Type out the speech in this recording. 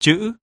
chữ